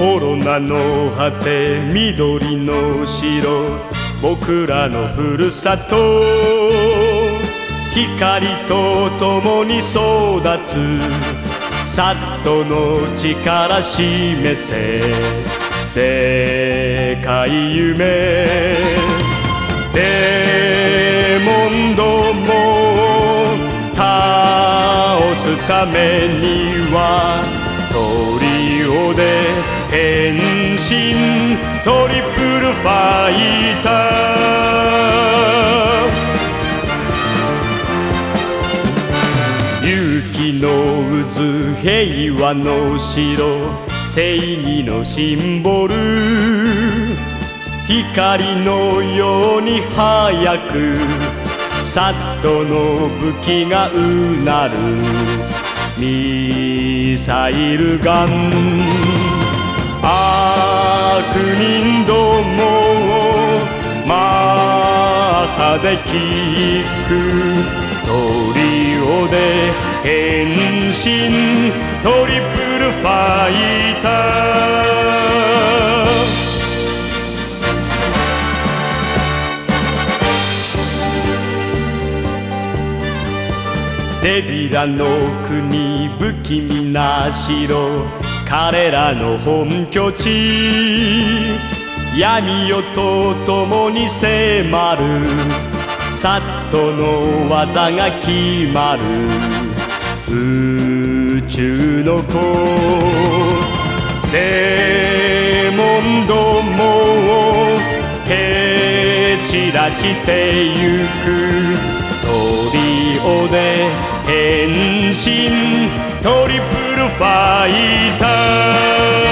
コロナの果て緑の城僕らのふるさと。光と共に育つ。サッとの力示せでかい夢。デモンドも倒すためにはトリプルファイター。勇気の渦平和の城正義のシンボル。光のように早くサッとの武器がうなる。ミサイルガン。悪人どもをまたで聞く。トリオで変身。トリプルファイター。デビラの国不気味な城。彼らの本拠地。闇夜と共に迫る。サッとの技が決まる。宇宙の子。デモンどもを。蹴散らしてゆく。トリオで変身。トリプルファイター」